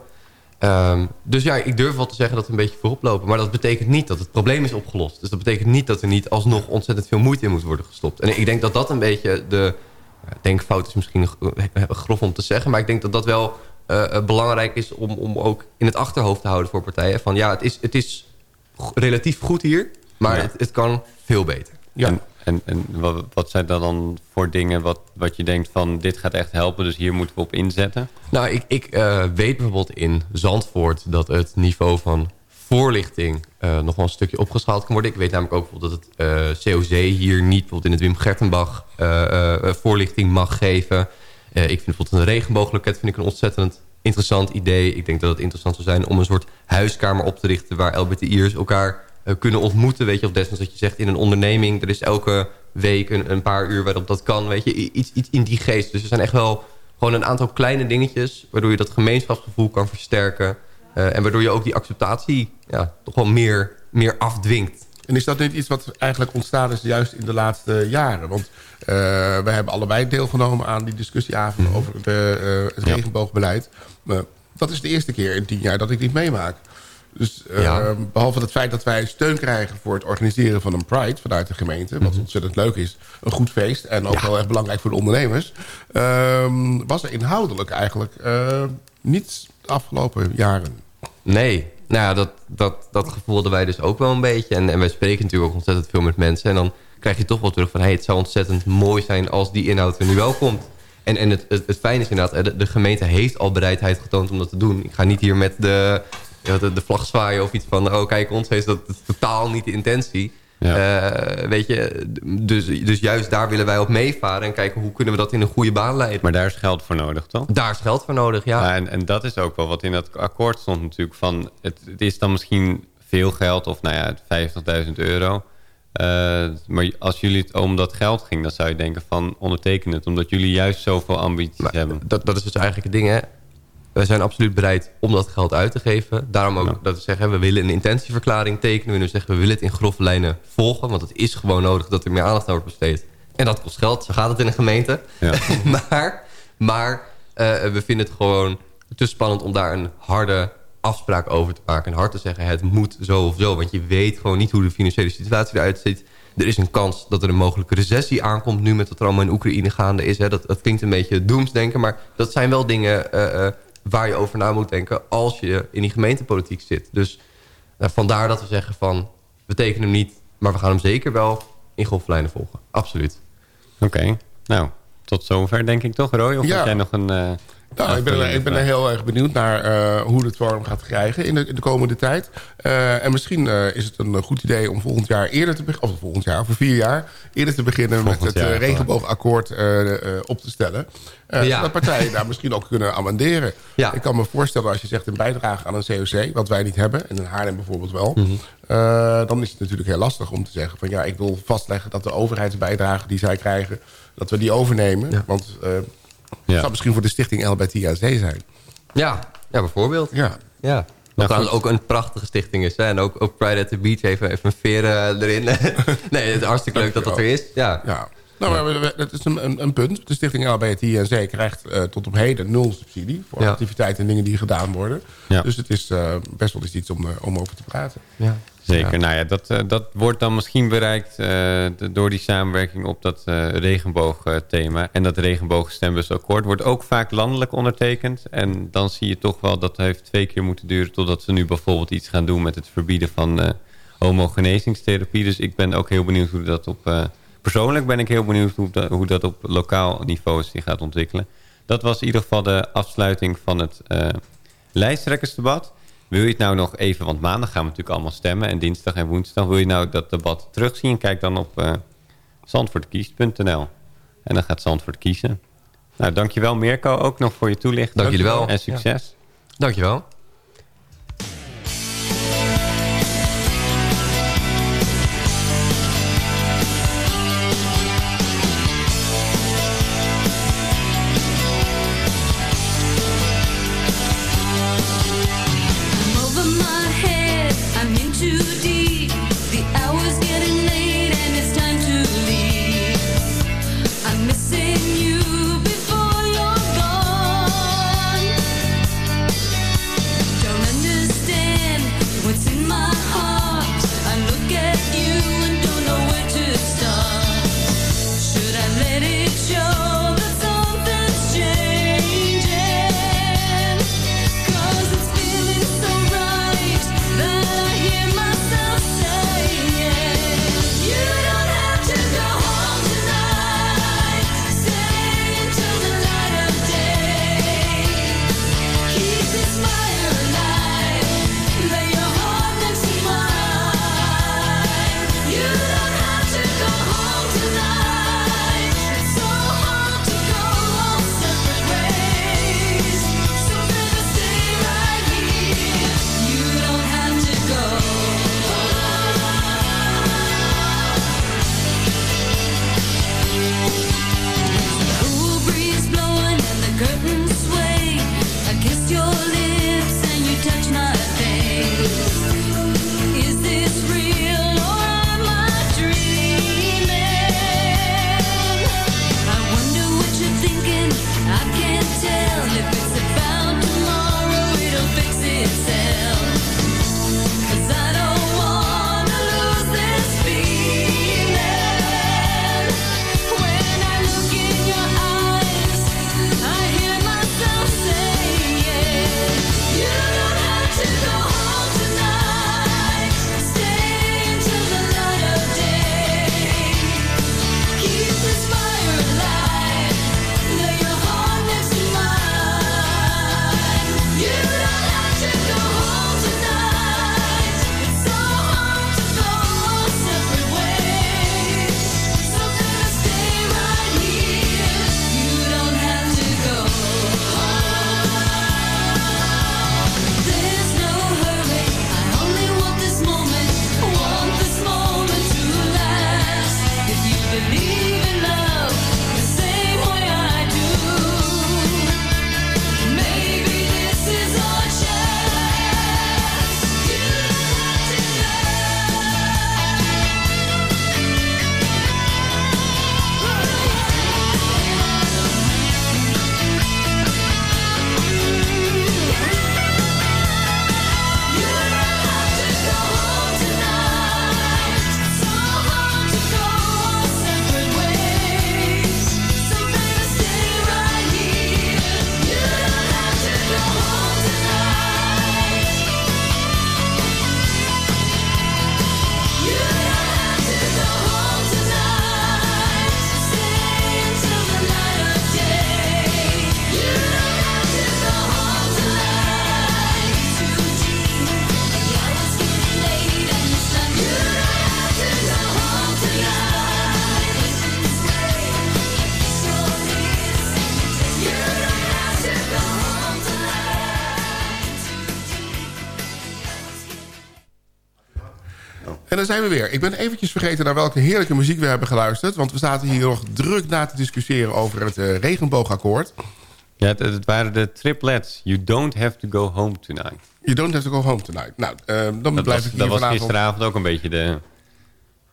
Ehm, dus ja, ik durf wel te zeggen dat we een beetje voorop lopen. Maar dat betekent niet dat het probleem is opgelost. Dus dat betekent niet dat er niet alsnog ontzettend veel moeite in moet worden gestopt. En ik denk dat dat een beetje de... Denkfout is misschien eh, grof om te zeggen. Maar ik denk dat dat wel eh, eh, belangrijk is om, om ook in het achterhoofd te houden voor partijen. Van ja, het is, het is relatief goed hier. Maar Ja. het, het kan veel beter. Ja. En, en, en wat, wat zijn dan, dan voor dingen wat, wat je denkt van... dit gaat echt helpen, dus hier moeten we op inzetten? Nou, ik, ik eh, weet bijvoorbeeld in Zandvoort dat het niveau van voorlichting eh, nog wel een stukje opgeschaald kan worden. Ik weet namelijk ook dat het eh, COC hier niet bijvoorbeeld in het Wim Gertenbach voorlichting mag geven. Ik vind bijvoorbeeld een regenboogloket vind ik een ontzettend interessant idee. Ik denk dat het interessant zou zijn om een soort huiskamer op te richten... waar LBTI'ers elkaar kunnen ontmoeten. Weet je, of desnoods dat je zegt in een onderneming... er is elke week een, een paar uur waarop dat kan. Weet je, iets, iets in die geest. Dus er zijn echt wel gewoon een aantal kleine dingetjes... waardoor je dat gemeenschapsgevoel kan versterken. eh, en waardoor je ook die acceptatie ja, toch wel meer, meer afdwingt. En is dat niet iets wat eigenlijk ontstaan is juist in de laatste jaren? Want eh wij hebben allebei deelgenomen aan die discussieavond over de, eh, het regenboogbeleid. Maar dat is de eerste keer in tien jaar dat ik dit meemaak. Dus eh, Ja. behalve het feit dat wij steun krijgen voor het organiseren van een Pride vanuit de gemeente... wat ontzettend leuk is, een goed feest en ook wel erg belangrijk voor de ondernemers... ehm, was er inhoudelijk eigenlijk eh, niets de afgelopen jaren. Nee, nou ja, dat, dat, dat gevoel hadden wij dus ook wel een beetje. En, en wij spreken natuurlijk ook ontzettend veel met mensen. En dan krijg je toch wel terug van... Hey, het zou ontzettend mooi zijn als die inhoud er nu wel komt. En, en het, het, het fijne is inderdaad... De, de gemeente heeft al bereidheid getoond om dat te doen. Ik ga niet hier met de, de, de vlag zwaaien of iets van... Oh, kijk, ons is dat, totaal niet de intentie. Ja. Eh, weet je, dus, dus juist daar willen wij op meevaren... en kijken hoe kunnen we dat in een goede baan leiden. Maar daar is geld voor nodig, toch? Daar is geld voor nodig, ja. Ja, en, en dat is ook wel wat in dat akkoord stond natuurlijk. Van, het, het is dan misschien veel geld of nou ja, 50.000 euro. Eh, maar als jullie het om dat geld ging, dan zou je denken van onderteken het. Omdat jullie juist zoveel ambities Maar hebben. dat, dat is dus eigenlijk het ding, hè. We zijn absoluut bereid om dat geld uit te geven. Daarom ook Ja. dat we zeggen, we willen een intentieverklaring tekenen. We willen zeggen, we willen het in grove lijnen volgen. Want het is gewoon nodig dat er meer aandacht aan wordt besteed. En dat kost geld, zo gaat het in een gemeente. Ja. maar maar eh, we vinden het gewoon te spannend om daar een harde afspraak over te maken. En hard te zeggen, het moet zo of zo. Want je weet gewoon niet hoe de financiële situatie eruit ziet. Er is een kans dat er een mogelijke recessie aankomt... nu met wat er allemaal in Oekraïne gaande is. Hè. Dat, dat klinkt een beetje doemsdenken. Maar dat zijn wel dingen eh, eh, waar je over na moet denken... als je in die gemeentepolitiek zit. Dus eh, vandaar dat we zeggen van... we tekenen hem niet, maar we gaan hem zeker wel in golflijnen volgen. Absoluut. Oké, nou, tot zover denk ik toch, Roy? Of Ja. heb jij nog een... eh, Nou, ik ben, er, ik ben er heel erg benieuwd naar uh, hoe het vorm gaat krijgen in de, in de komende tijd. Uh, en misschien uh, is het een goed idee om volgend jaar eerder te beginnen... of volgend jaar, over vier jaar... eerder te beginnen volgend met het regenboogakkoord op te stellen. Ja. Zodat partijen daar misschien ook kunnen amenderen. Ja. Ik kan me voorstellen als je zegt een bijdrage aan een COC... wat wij niet hebben, en in Haarlem bijvoorbeeld wel... Mm -hmm. dan is het natuurlijk heel lastig om te zeggen... van ja, ik wil vastleggen dat de overheidsbijdrage die zij krijgen... dat we die overnemen. Ja. Want ja. zou misschien voor de stichting LBTAC zijn. Ja, ja bijvoorbeeld. Ja. ja. Wat nou, trouwens ook een prachtige stichting is. Hè? En ook, ook Pride at the Beach even, even een veer uh, erin. nee, het is hartstikke leuk dat dat er is. Ja. ja. Nou, ja. dat is een, een, een, punt. De stichting LBTNC krijgt uh, tot op heden nul subsidie... voor ja. activiteiten en dingen die gedaan worden. Ja. Dus het is uh, best wel eens iets om, om over te praten. Ja. Zeker, nou ja, dat, uh, dat wordt dan misschien bereikt uh, door die samenwerking op dat uh, regenboogthema. En dat regenboogstembursakkoord wordt ook vaak landelijk ondertekend. En dan zie je toch wel dat het heeft twee keer moeten duren... totdat ze nu bijvoorbeeld iets gaan doen met het verbieden van homogenezingstherapie. Dus ik ben ook heel benieuwd hoe dat op... persoonlijk ben ik heel benieuwd hoe dat, hoe dat op lokaal niveau zich gaat ontwikkelen. Dat was in ieder geval de afsluiting van het lijsttrekkersdebat... Wil je het nou nog even, want maandag gaan we natuurlijk allemaal stemmen... en dinsdag en woensdag wil je nou dat debat terugzien... kijk dan op uh, zandvoortkiest.nl. En dan gaat Zandvoort kiezen. Nou, dankjewel Mirko ook nog voor je toelichting. Dank jullie wel. En succes. Ja. Dankjewel. Zijn we weer. Ik ben eventjes vergeten naar welke heerlijke muziek we hebben geluisterd. Want we zaten hier nog druk na te discussiëren over het eh, regenboogakkoord. Ja, het, het waren de triplets. You don't have to go home tonight. You don't have to go home tonight. Nou, eh, dan Dat blijf was, ik hier dat was vanavond... gisteravond ook een beetje de,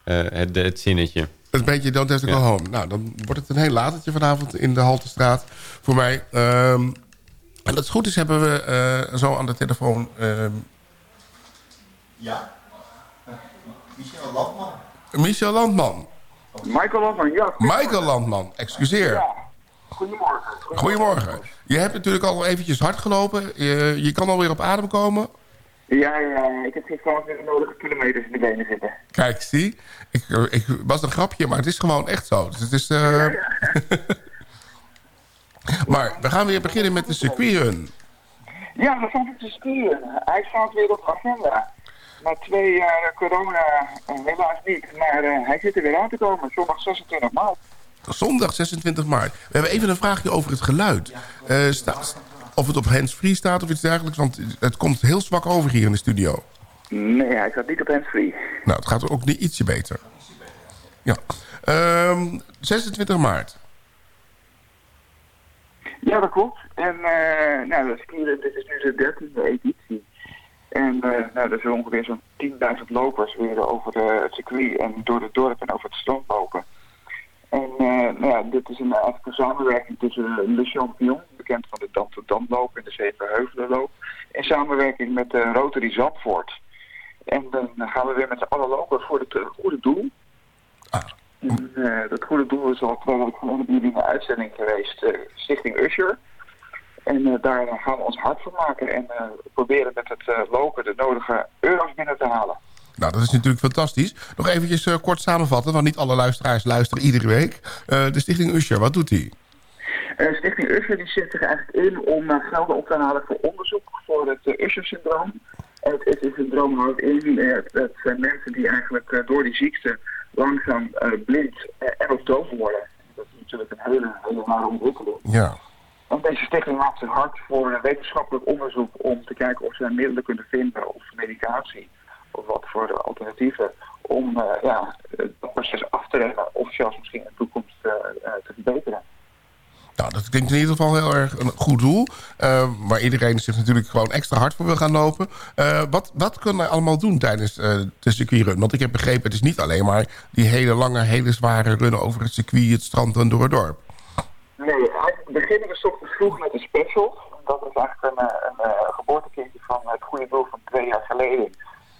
eh, het, de- het zinnetje. Het beetje don't have to go Ja. home. Nou, dan wordt het een heel latertje vanavond in de Haltestraat voor mij. Ehm, en dat het goed is hebben we eh, zo aan de telefoon... ehm, Ja. Michel Landman. Michel Landman. Michael Landman, ja. Michael Landman, excuseer. Ja. Goedemorgen. Goedemorgen. Je hebt natuurlijk al eventjes hard gelopen. Je, je kan alweer op adem komen. Ja, ja, ik heb gewoon weer de nodige kilometers in de benen zitten. Kijk, zie. Ik, ik was een grapje, maar het is gewoon echt zo. Dus het is... eh, maar we gaan weer beginnen met de circuitrun. Ja, we gaan het skiën. Hij staat weer op de agenda. Na twee jaar corona eh, helaas niet, maar eh, hij zit er weer aan te komen. Zondag 26 maart. Zondag 26 maart. We hebben even een vraagje over het geluid. Eh, sta- of het op hands-free staat of iets dergelijks. Want het komt heel zwak over hier in de studio. Nee, hij staat niet op handsfree. Nou, het gaat ook niet ietsje beter. Ja. Ehm, 26 maart. Ja, dat klopt. En uh, nou, de skiën, dit is nu de dertiende editie. En uh, nou, er zullen ongeveer zo'n 10.000 lopers weer over uh, het circuit en door het dorp en over het strand lopen. En nou ja, dit is een, eigenlijk een samenwerking tussen Le Champion, bekend van de Dam tot Dam loop en de Zevenheuvelenloop, in samenwerking met uh, Rotary Zandvoort. En dan gaan we weer met z'n allen lopen voor het goede doel. Ah. En, dat goede doel is al twee weken geleden bij jullie in de uitzending geweest, Stichting Usher. En uh, daar gaan we ons hard voor maken en proberen met het lopen de nodige euro's binnen te halen. Nou, dat is natuurlijk fantastisch. Nog eventjes uh, kort samenvatten, want niet alle luisteraars luisteren iedere week. Uh, de Stichting Usher, wat doet die? Uh, Stichting Usher die zet zich eigenlijk in om gelden op te halen voor onderzoek voor het Usher-syndroom. Het, het syndroom houdt in, het zijn mensen die eigenlijk door die ziekte langzaam blind en of doof worden. Dat is natuurlijk een hele, hele nare ontwikkeling. Ja. En deze stichting maakt zich hard voor wetenschappelijk onderzoek om te kijken of ze middelen kunnen vinden of medicatie of wat voor alternatieven om uh, ja, het proces af te remmen of zelfs misschien in de toekomst uh, uh, te verbeteren. Nou, dat klinkt in ieder geval heel erg een goed doel. Uh, waar iedereen zich natuurlijk gewoon extra hard voor wil gaan lopen. Wat, wat kunnen wij allemaal doen tijdens uh, de circuitrun? Want ik heb begrepen, het is niet alleen maar die hele lange, hele zware runnen over het circuit, het strand en door het dorp. Nee, beginnen we ochtends vroeg met een special. Dat is eigenlijk een, een, een geboortekindje van het goede doel van twee jaar geleden.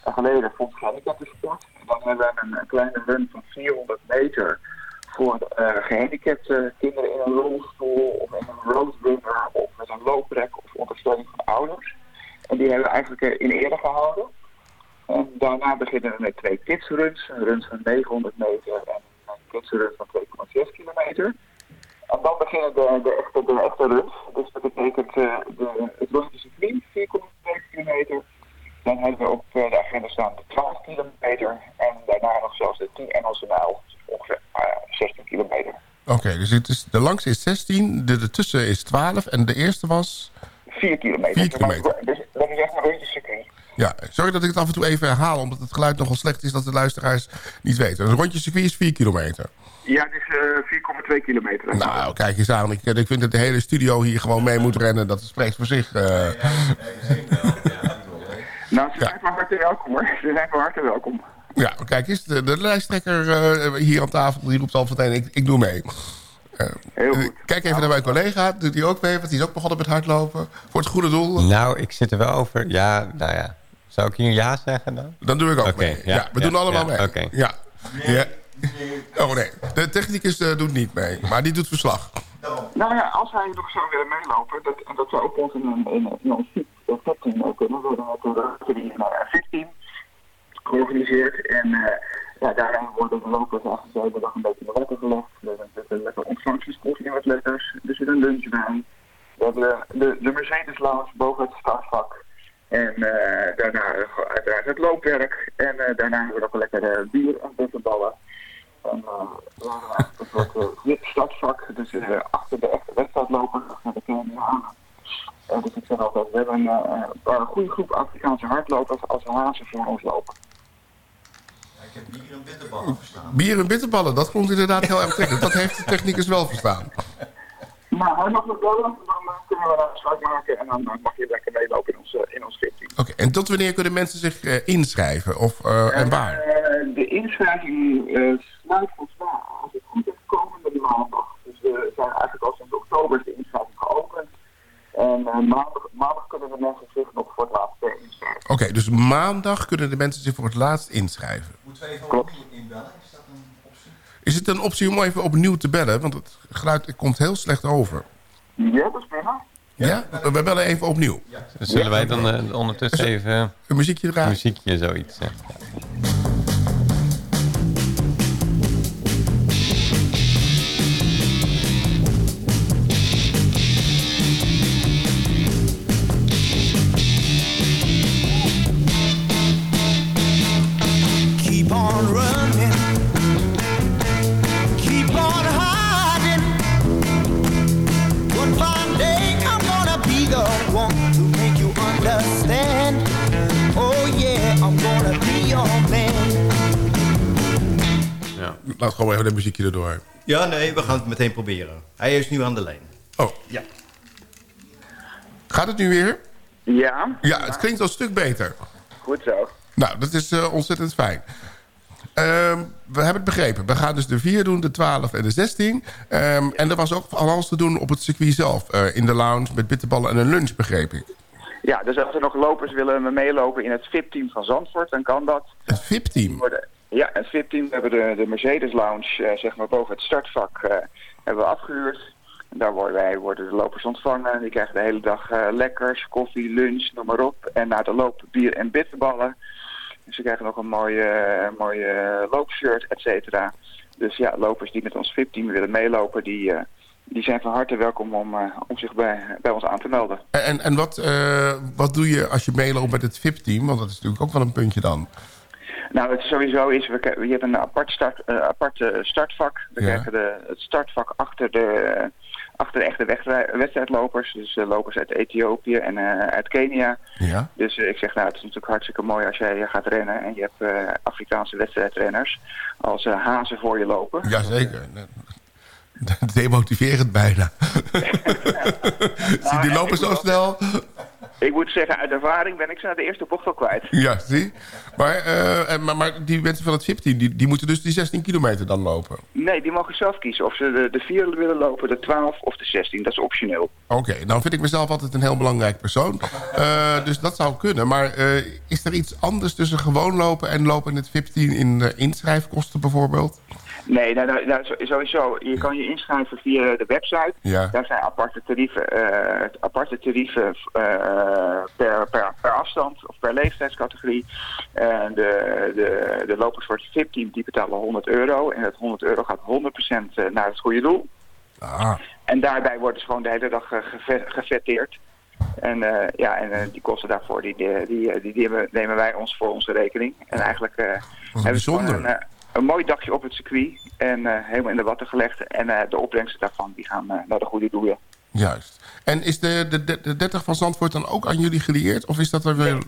En geleden vond gehandicapten sport. En dan hebben we een, kleine run van 400 meter voor uh, gehandicapte kinderen in een rolstoel of in een roadrunner of met een looprek of ondersteuning van ouders. En die hebben we eigenlijk in ere gehouden. En daarna beginnen we met twee kidsruns. Een run van 900 meter en een kidsrun van 2,6 kilometer. En dan beginnen de, de, echte, de echte runs. Dus dat betekent uh, de, het rondje circuit, 4,2 kilometer. Dan hebben we op de agenda staan de 12 kilometer. En daarna nog zelfs de 10 Engelse mijl. Ongeveer uh, 16 kilometer. Oké, okay, dus het is, de langste is 16, de, de tussen is 12 en de eerste was? 4 kilometer. 4 kilometer. Dus dat is echt een rondje circuit. Ja, sorry dat ik het af en toe even herhaal, omdat het geluid nogal slecht is dat de luisteraars niet weten. Een rondje circuit is 4 kilometer. Ja, het is uh, 4,2 kilometer. Nou, kijk eens aan. Ik, ik vind dat de hele studio hier gewoon mee moet rennen. Dat spreekt voor zich. Uh... Ja, nou, ze zijn van harte welkom hoor. Ze zijn van harte welkom. Ja, kijk eens. De, de lijsttrekker uh, hier aan tafel, die roept al meteen, ik, ik doe mee. Uh, Heel goed. Kijk even naar mijn collega. Doet hij ook mee? Want die is ook begonnen met hardlopen. Voor het goede doel. Nou, ik zit er wel over. Ja, nou ja. Zou ik hier ja zeggen dan? Dan doe ik ook okay, mee. Ja, ja we ja, doen allemaal ja, mee. Okay. Ja. Oh nee, de technicus uh, doet niet mee. Maar die doet verslag. Nou ja, als hij nog zou willen meelopen, dat, en dat zou ook ons in een, in, ons fitteam kunnen, we hebben een een fitteam georganiseerd. En ja, daarin worden de lopers eigenlijk de hele dag een beetje in de water gelegd. Er zit een lekker ontvangstkoffie wat letters. Er zit een lunch bij. We hebben de, de, de Mercedes Lounge boven het startvak. En daarna uiteraard het loopwerk. En daarna hebben we nog een lekker bier en bitterballen. En uh, we hebben eigenlijk een soort uh, wit startvak. Dus uh, achter de echte wedstrijdloper, naar de. Uh, dus ik zeg altijd, we hebben uh, een goede groep Afrikaanse hardlopers als hazen voor ons lopen. bitterballen verstaan. Bier en bitterballen, dat klonk inderdaad heel aantrekkelijk. Dat heeft de technicus wel verstaan. Nou, hij mag nog bellen, dan eh, kunnen we een afspraak maken en dan eh, mag je lekker meelopen in ons, eh, in ons fitteam. Oké, en tot wanneer kunnen mensen zich eh, inschrijven? Of, eh, en waar? Eh, de inschrijving eh sluit volgens mij, als het goed is, komende maandag. Dus we zijn eigenlijk al sinds oktober de inschrijving geopend. En eh, maandag, maandag kunnen de mensen zich nog voor het laatste inschrijven. Oké, dus maandag kunnen de mensen zich voor het laatst inschrijven. Moeten we even opnieuw inbellen? Is een het een optie om even opnieuw te bellen? Want het geluid komt heel slecht over. Ja, dat is prima. Ja? We bellen even opnieuw. Dus zullen wij dan eh, ondertussen even Een muziekje een draaien? muziekje zoiets... eh, Ja, nee, we gaan het meteen proberen. Hij is nu aan de lijn. Oh, Ja. gaat het nu weer? Ja, Ja, het klinkt al een stuk beter. goed zo. Nou, dat is eh, ontzettend fijn. Ehm, we hebben het begrepen. We gaan dus de 4 doen, de 12 en de 16. Ehm, en er was ook van alles te doen op het circuit zelf. eh, in de lounge met bitterballen en een lunch, begreep ik. Ja, dus als er nog lopers willen meelopen in het VIP-team van Zandvoort, dan kan dat. Het VIP-team. Ja, het VIP-team, hebben de, de Mercedes Lounge, eh, zeg maar boven het startvak, eh, hebben we afgehuurd. Daar worden wij worden de lopers ontvangen. Die krijgen de hele dag eh, lekkers, koffie, lunch, noem maar op. En na de loop bier en bitterballen. Ze krijgen nog een mooie, mooie loopshirt, et cetera. Dus ja, lopers die met ons VIP-team willen meelopen, die, die zijn van harte welkom om, om zich bij, bij ons aan te melden. En, en, wat, wat doe je als je meeloopt met het VIP-team? Want dat is natuurlijk ook wel een puntje dan. Nou, het sowieso is, we, je hebt een apart, start, apart eh, startvak. We Ja. krijgen de, het startvak achter de, achter de echte wedstrijd- wedstrijdlopers. Dus eh, lopers uit Ethiopië en uit Kenia. Ja? Dus ik zeg, nou, het is natuurlijk hartstikke mooi als jij gaat rennen en je hebt Afrikaanse wedstrijdrenners als hazen voor je lopen. Jazeker. Demotiverend bijna. Zie, die lopen zo snel. Ik moet zeggen, uit ervaring ben ik ze naar de eerste bocht al kwijt. Ja, zie. Maar, eh, maar, maar die mensen van het VIP-team, die, die moeten dus die 16 kilometer dan lopen. Nee, die mogen zelf kiezen of ze de, de 4 willen lopen, de 12 of de 16. Dat is optioneel. Oké, dan vind ik mezelf altijd een heel belangrijk persoon. Eh, dus dat zou kunnen. Maar eh, is er iets anders tussen gewoon lopen en lopen in het VIP-team in inschrijfkosten bijvoorbeeld? Nee, nou, nou, nou, sowieso. Je kan je inschrijven via de website. Ja. Daar zijn aparte tarieven, eh, aparte tarieven eh, per, per, per afstand of per leeftijdscategorie. En de, de, de lopers voor het VIP-team die betalen 100 euro. En dat 100 euro gaat 100% naar het goede doel. Ah, En daarbij worden ze gewoon de hele dag eh, gefetteerd. En, eh, ja, en eh, die kosten daarvoor, die, die, die, die nemen, wij ons voor onze rekening. En eigenlijk eh hebben we een, eh, een mooi dagje op het circuit. En eh, helemaal in de watten gelegd. En eh, de opbrengsten daarvan die gaan eh, naar de goede doelen. juist. En is de, de, de, de 30 van Zandvoort dan ook aan jullie gelieerd? Of is dat er weer...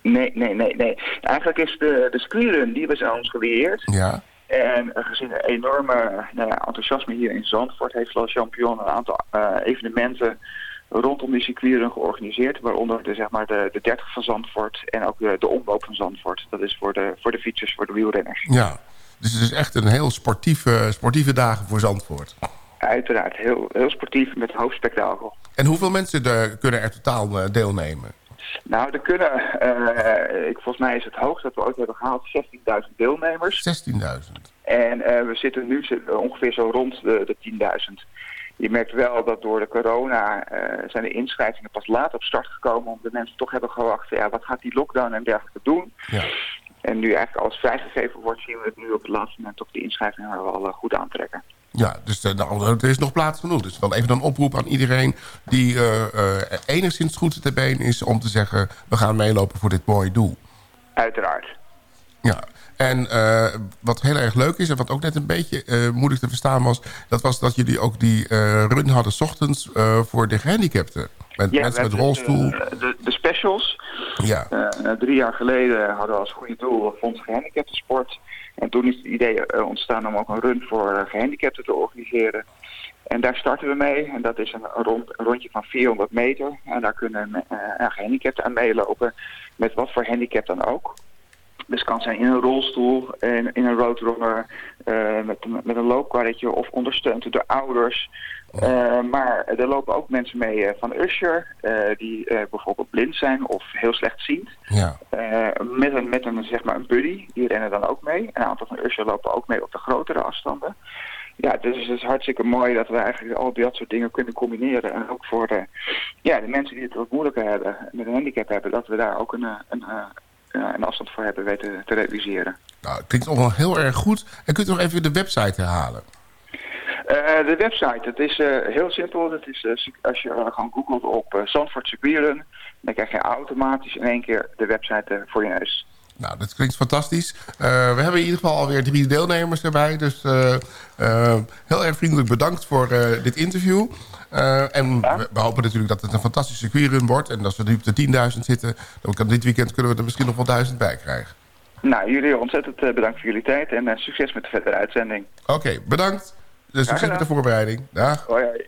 Nee, nee, nee, nee. Eigenlijk is de, de screenrun, die was aan ons gelieerd. Ja, En gezien de enorme nou ja, enthousiasme hier in Zandvoort... heeft La Champion een aantal evenementen rondom die circuitrun georganiseerd. Waaronder de, zeg maar, de, de 30 van Zandvoort en ook de, de omloop van Zandvoort. Dat is voor de, voor de fietsers, voor de wielrenners. ja. Dus het is echt een heel sportieve, sportieve dagen voor Zandvoort. Uiteraard heel, heel sportief met hoofdspektakel. En hoeveel mensen er, kunnen er totaal eh, deelnemen? Nou, er kunnen, eh, ik, volgens mij is het hoogst dat we ooit hebben gehaald, 16.000 deelnemers. 16.000. En eh, we zitten nu ongeveer zo rond de, de 10.000. Je merkt wel dat door de corona zijn de inschrijvingen pas laat op start gekomen. Omdat mensen toch hebben gewacht, ja, wat gaat die lockdown en dergelijke doen? Ja. En nu eigenlijk alles vrijgegeven wordt, zien we het nu op het laatste moment toch de inschrijvingen wel goed aantrekken. Ja, dus nou, er is nog plaats genoeg. Dus wel even een oproep aan iedereen die eh, eh, enigszins goed te been is... om te zeggen, we gaan meelopen voor dit mooie doel. Uiteraard. Ja, en eh, wat heel erg leuk is en wat ook net een beetje moeilijk te verstaan was... dat was dat jullie ook die run hadden 's ochtends voor de gehandicapten. Met Ja, mensen we met rolstoel. De, de, de specials. Ja. Eh, drie jaar geleden hadden we als goede doel Fonds Gehandicapten Sport. En toen is het idee eh, ontstaan om ook een run voor eh, gehandicapten te organiseren. En daar starten we mee. En dat is een, rond, een rondje van 400 meter. En daar kunnen uh, gehandicapten aan meelopen. Met wat voor handicap dan ook. Dus kan zijn in een rolstoel, in, in een roadrunner, uh, met, met een loopkarretje of ondersteund door ouders. Uh, maar er lopen ook mensen mee uh, van Usher, die bijvoorbeeld blind zijn of heel slechtziend. Ja. met een, met een, zeg maar een buddy, die rennen dan ook mee. Een aantal van Usher lopen ook mee op de grotere afstanden. Ja, dus het is hartstikke mooi dat we eigenlijk al dat soort dingen kunnen combineren. En ook voor de, ja, de mensen die het wat moeilijker hebben, met een handicap hebben, dat we daar ook een, een, een afstand voor hebben weten te realiseren. Nou, het klinkt allemaal heel erg goed. En kunt u nog even de website herhalen? Uh, de website, het is uh, heel simpel. Het is, uh, als je gewoon googelt op Zandvoort Securen, dan krijg je automatisch in één keer de website voor je neus. Nou, dat klinkt fantastisch. we hebben in ieder geval alweer drie deelnemers erbij. Dus heel erg vriendelijk bedankt voor dit interview. en we, we, hopen natuurlijk dat het een fantastische circuitrun wordt. En als we nu op de 10.000 zitten, dan kan dit weekend kunnen we er misschien nog wel duizend bij krijgen. Nou, jullie ontzettend bedankt voor jullie tijd en succes met de verdere uitzending. Oké, okay, bedankt. Dus succes met de voorbereiding. Dag. Hoi, hoi.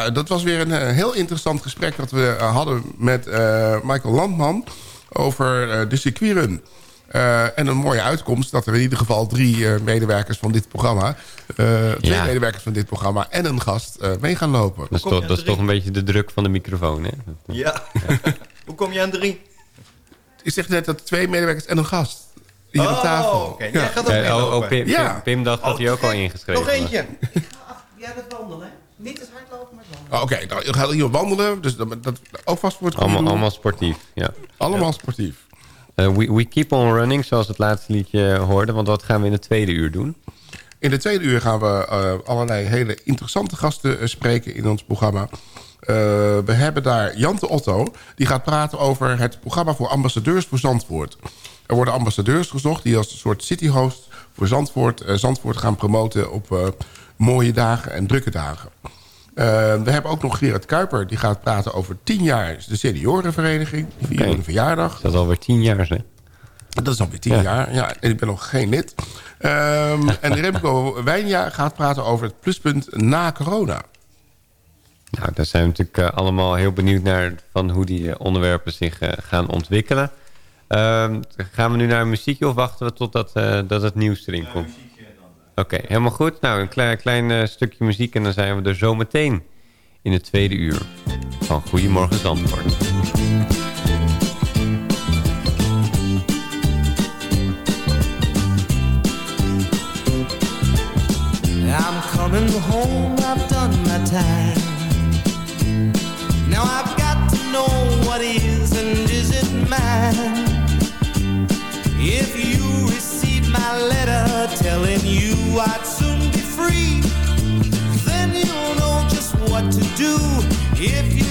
Ja, dat was weer een eh, heel interessant gesprek... dat we eh, hadden met eh, Michael Landman over eh, de circuitrun. Eh, en een mooie uitkomst dat er in ieder geval drie eh, medewerkers van dit programma... eh, twee Ja. medewerkers van dit programma en een gast eh, mee gaan lopen. Dat is, toch, dat is toch een beetje de druk van de microfoon, hè? Ja. Hoe kom je aan drie? Ik zeg net dat twee medewerkers en een gast hier Oh, op tafel. oké. Jij gaat ook Ja, oh, oh. Pim, Pim- Ja. Pim dacht dat hij ook al ingeschreven Nog eentje. Ja, dat wandelen. Niet het hardlopen, maar wandelen. Oh, Oké, nou, je gaat hier wandelen, dus dat, dat ook vast voor het was. goede Allemaal, allemaal sportief, ja. Allemaal sportief. Eh, we, we keep on running, zoals het laatste liedje hoorde. Want wat gaan we in het tweede uur doen? In de tweede uur gaan we eh, allerlei hele interessante gasten eh, spreken in ons programma. Eh, we hebben daar Jante Otto. Die gaat praten over het programma voor ambassadeurs voor Zandvoort. Er worden ambassadeurs gezocht die als een soort cityhost voor Zandvoort, uh, Zandvoort gaan promoten op uh, mooie dagen en drukke dagen. Uh, we hebben ook nog Gerard Kuiper, die gaat praten over tien jaar de seniorenvereniging. Die okay. een verjaardag. Dat is alweer tien jaar, hè? Dat is alweer tien ja. jaar, ja. En ik ben nog geen lid. Um, en Remco Wijnja gaat praten over het pluspunt na corona. Nou, daar zijn we natuurlijk uh, allemaal heel benieuwd naar... van hoe die uh, onderwerpen zich uh, gaan ontwikkelen. Ehm, gaan we nu naar muziekje of wachten we totdat dat het nieuws erin komt? Oké, okay, helemaal goed. Nou, een klein, klein stukje muziek en dan zijn we er zo meteen in het tweede uur van Goedemorgen Zandvoort. I'm coming home, I've done my time. Now I've got to know what is and isn't mine. If you receive my letter telling you I'd soon be free. Then you'll know just what to do If you